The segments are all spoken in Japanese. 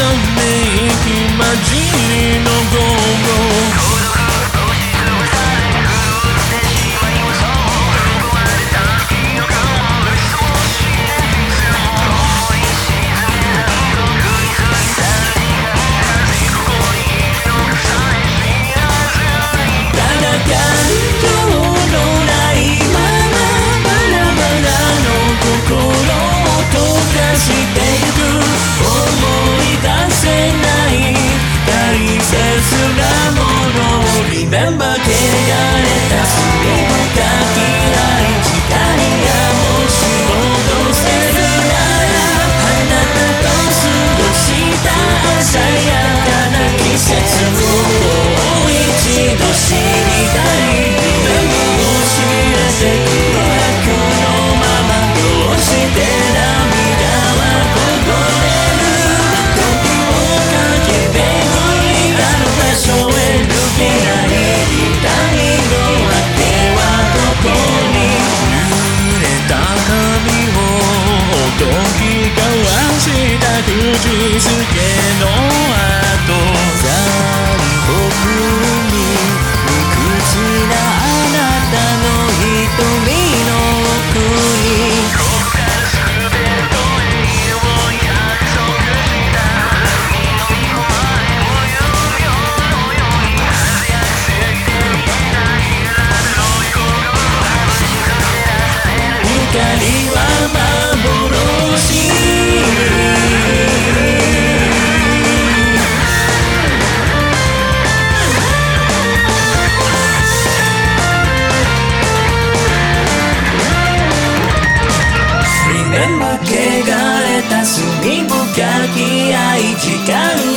senza me immagini? 合い時間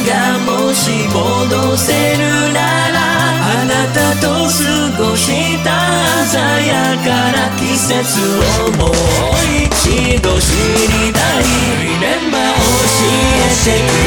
がもし戻せるならあなたと過ごした鮮やかな季節をもう一度知りたい。Remember 教えてくれ。